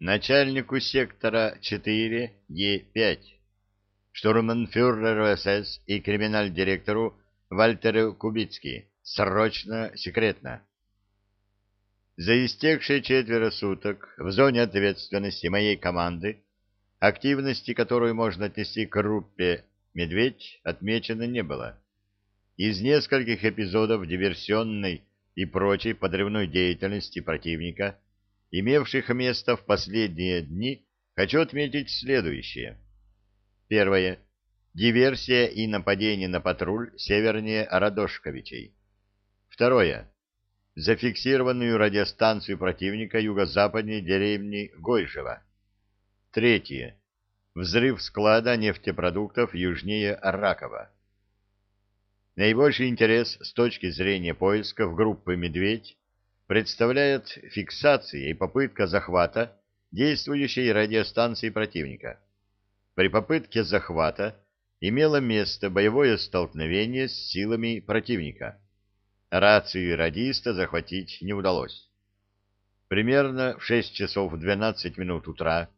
начальнику сектора 4Е5, штурманфюреру СС и криминаль-директору Вальтеру Кубицки, срочно, секретно. За истекшие четверо суток в зоне ответственности моей команды, активности которую можно отнести к группе «Медведь», отмечено не было. Из нескольких эпизодов диверсионной и прочей подрывной деятельности противника, имевших место в последние дни, хочу отметить следующее. Первое. Диверсия и нападение на патруль севернее Радошковичей. Второе. Зафиксированную радиостанцию противника юго-западней деревни Гойжева. Третье. Взрыв склада нефтепродуктов южнее Ракова. Наибольший интерес с точки зрения поисков группы «Медведь» представляет фиксация и попытка захвата действующей радиостанции противника. При попытке захвата имело место боевое столкновение с силами противника. Рацию радиста захватить не удалось. Примерно в 6 часов 12 минут утра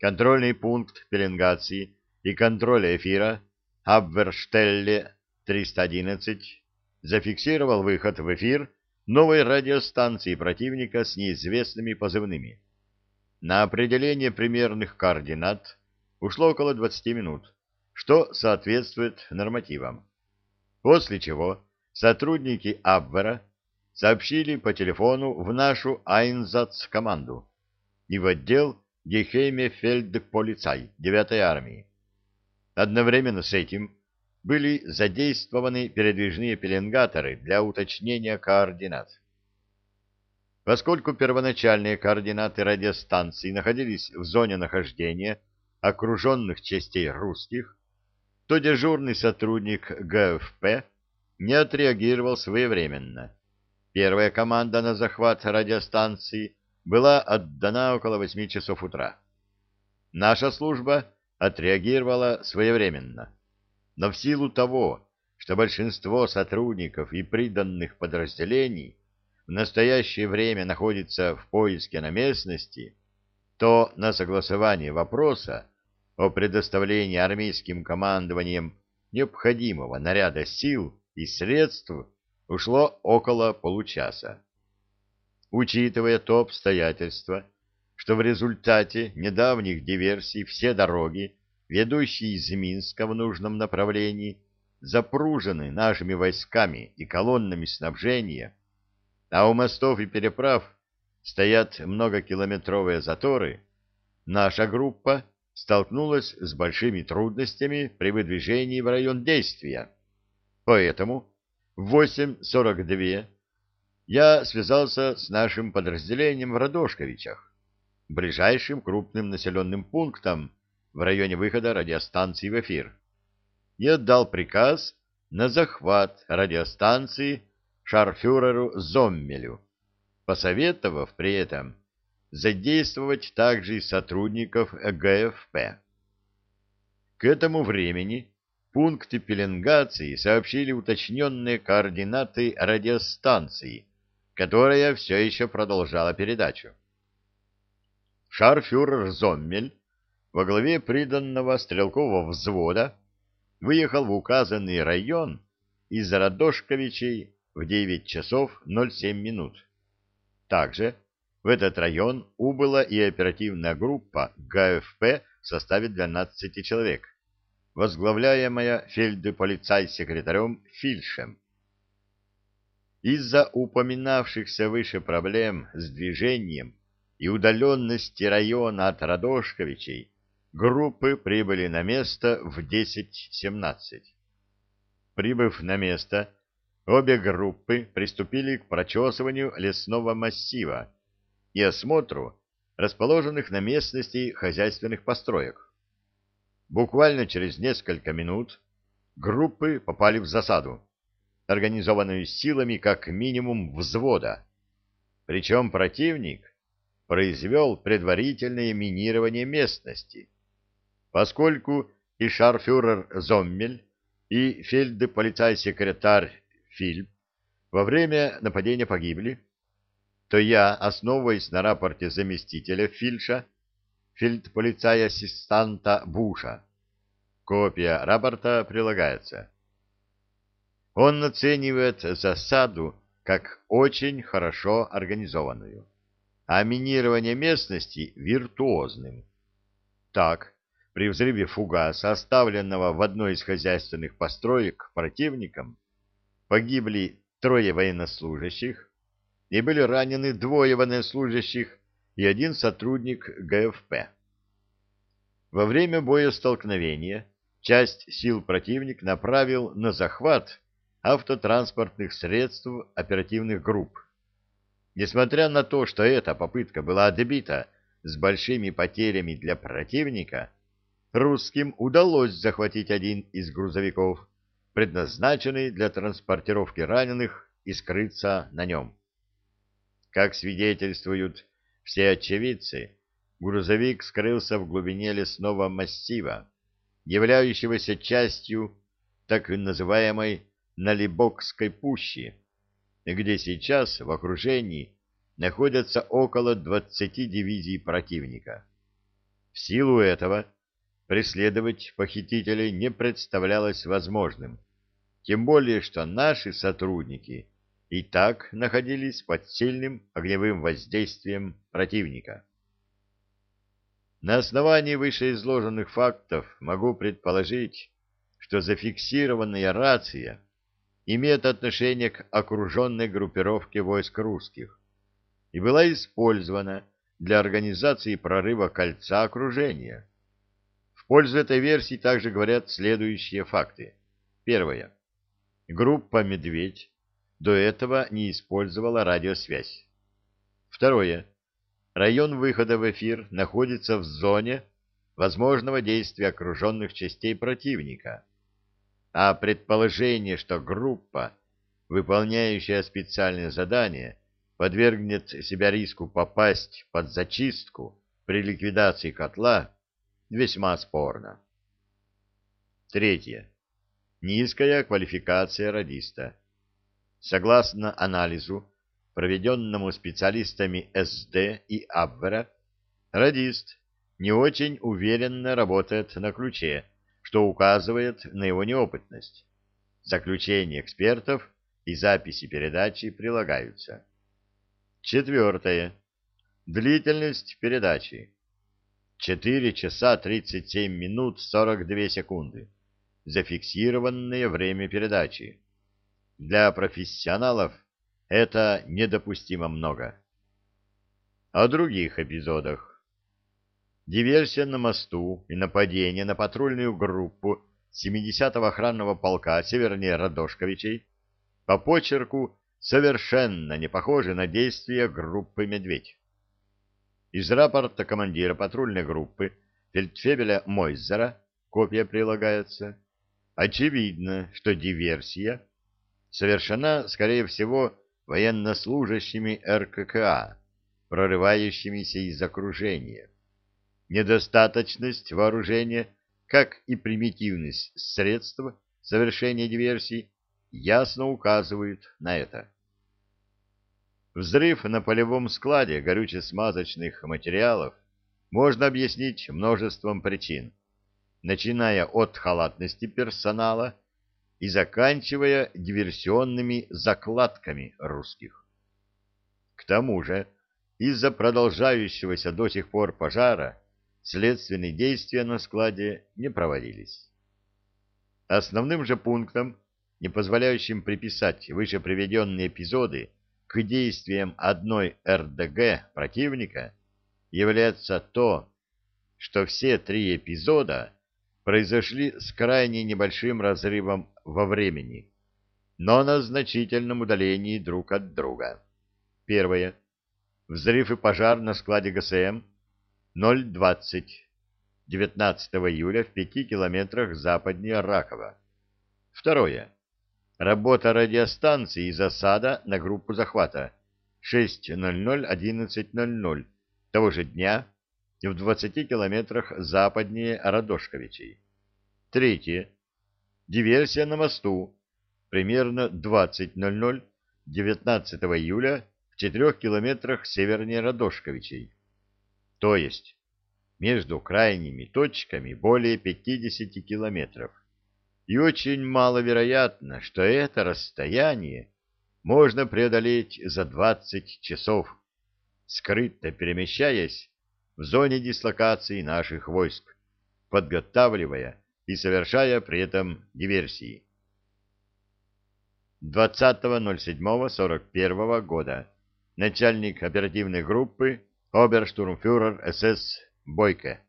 контрольный пункт пеленгации и контроля эфира Абверштелле 311 зафиксировал выход в эфир новой радиостанции противника с неизвестными позывными. На определение примерных координат ушло около 20 минут, что соответствует нормативам. После чего сотрудники Абвера сообщили по телефону в нашу Айнзац-команду и в отдел Гехейме-фельдполицай 9-й армии. Одновременно с этим были задействованы передвижные пеленгаторы для уточнения координат. Поскольку первоначальные координаты радиостанции находились в зоне нахождения окруженных частей русских, то дежурный сотрудник ГФП не отреагировал своевременно. Первая команда на захват радиостанции была отдана около 8 часов утра. Наша служба отреагировала своевременно но в силу того, что большинство сотрудников и приданных подразделений в настоящее время находится в поиске на местности, то на согласование вопроса о предоставлении армейским командованием необходимого наряда сил и средств ушло около получаса. Учитывая то обстоятельство, что в результате недавних диверсий все дороги ведущие из Минска в нужном направлении, запружены нашими войсками и колоннами снабжения, а у мостов и переправ стоят многокилометровые заторы, наша группа столкнулась с большими трудностями при выдвижении в район действия. Поэтому в 8.42 я связался с нашим подразделением в Радошковичах, ближайшим крупным населенным пунктом, в районе выхода радиостанции в эфир и отдал приказ на захват радиостанции шарфюреру Зоммелю, посоветовав при этом задействовать также и сотрудников ГФП. К этому времени пункты пеленгации сообщили уточненные координаты радиостанции, которая все еще продолжала передачу. Шарфюрер Зоммель во главе приданного стрелкового взвода выехал в указанный район из Радошковичей в 9 часов 07 минут. Также в этот район убыла и оперативная группа ГФП в составе 12 человек, возглавляемая фельдполицай-секретарем Фильшем. Из-за упоминавшихся выше проблем с движением и удаленности района от Радошковичей группы прибыли на место в 10.17. Прибыв на место, обе группы приступили к прочесыванию лесного массива и осмотру расположенных на местности хозяйственных построек. Буквально через несколько минут группы попали в засаду, организованную силами как минимум взвода. Причем противник произвел предварительное минирование местности Поскольку и шарфюрер Зоммель, и фельдполицай-секретарь Фильп во время нападения погибли, то я, основываясь на рапорте заместителя Фильша, фельдполицая-ассистанта Буша. Копия рапорта прилагается. Он оценивает засаду как очень хорошо организованную, а минирование местности виртуозным. Так, при взрыве фугаса, оставленного в одной из хозяйственных построек противником, погибли трое военнослужащих и были ранены двое военнослужащих и один сотрудник ГФП. Во время боестолкновения часть сил противник направил на захват автотранспортных средств оперативных групп. Несмотря на то, что эта попытка была отбита с большими потерями для противника, русским удалось захватить один из грузовиков, предназначенный для транспортировки раненых, и скрыться на нем. Как свидетельствуют все очевидцы, грузовик скрылся в глубине лесного массива, являющегося частью так называемой Налибокской пущи, где сейчас в окружении находятся около 20 дивизий противника. В силу этого преследовать похитителей не представлялось возможным, тем более что наши сотрудники и так находились под сильным огневым воздействием противника. На основании вышеизложенных фактов могу предположить, что зафиксированная рация имеет отношение к окруженной группировке войск русских и была использована для организации прорыва кольца окружения. Пользу этой версии также говорят следующие факты. Первое. Группа «Медведь» до этого не использовала радиосвязь. Второе. Район выхода в эфир находится в зоне возможного действия окруженных частей противника – а предположение, что группа, выполняющая специальное задание, подвергнет себя риску попасть под зачистку при ликвидации котла, весьма спорно. Третье. Низкая квалификация радиста. Согласно анализу, проведенному специалистами СД и Абвера, радист не очень уверенно работает на ключе, что указывает на его неопытность. Заключения экспертов и записи передачи прилагаются. Четвертое. Длительность передачи. 4 часа 37 минут 42 секунды. Зафиксированное время передачи. Для профессионалов это недопустимо много. О других эпизодах диверсия на мосту и нападение на патрульную группу 70-го охранного полка севернее Радошковичей по почерку совершенно не похожи на действия группы «Медведь». Из рапорта командира патрульной группы фельдфебеля Мойзера, копия прилагается, очевидно, что диверсия совершена, скорее всего, военнослужащими РККА, прорывающимися из окружения недостаточность вооружения, как и примитивность средств совершения диверсий, ясно указывают на это. Взрыв на полевом складе горюче-смазочных материалов можно объяснить множеством причин, начиная от халатности персонала и заканчивая диверсионными закладками русских. К тому же, из-за продолжающегося до сих пор пожара следственные действия на складе не проводились. Основным же пунктом, не позволяющим приписать выше приведенные эпизоды к действиям одной РДГ противника, является то, что все три эпизода произошли с крайне небольшим разрывом во времени, но на значительном удалении друг от друга. Первое. Взрыв и пожар на складе ГСМ 020. 19 июля в пяти километрах западнее Ракова. Второе. Работа радиостанции и засада на группу захвата 6.00-11.00 того же дня в 20 километрах западнее Радошковичей. Третье. Диверсия на мосту примерно 20.00 19 июля в 4 километрах севернее Радошковичей. То есть между крайними точками более 50 километров, и очень маловероятно, что это расстояние можно преодолеть за 20 часов, скрыто перемещаясь в зоне дислокации наших войск, подготавливая и совершая при этом диверсии. 20.07.41 года начальник оперативной группы оберштурмфюрер СС Бойко